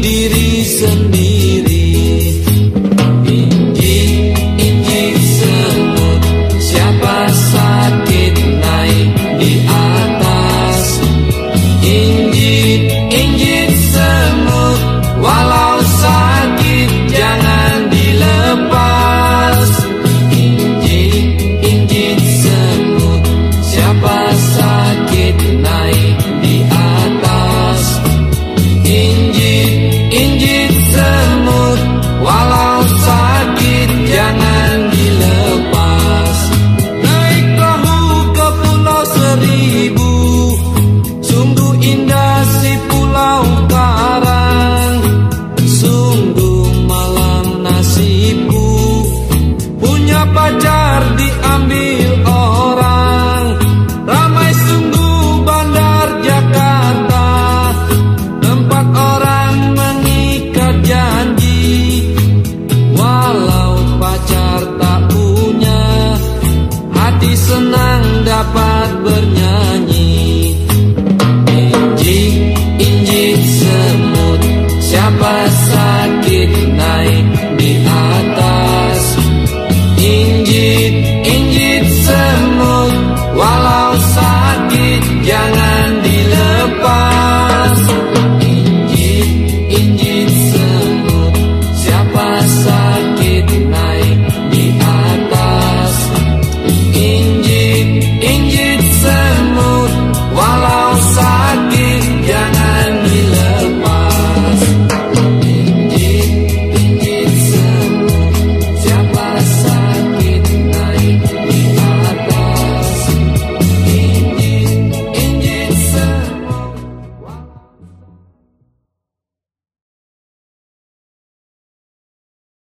diri sendiri. Injik, injik semut Siapa sakit naik di atas? Injit, injit nasibku Punya pacar diambil orang. Ramai sungguh bandar Jakarta. Tempat orang mengikat janji. Walau pacar tak punya Hati senang dapat bernyanyi. Injik, injik semut Siapa sakit naik di Injit, injit semut Walau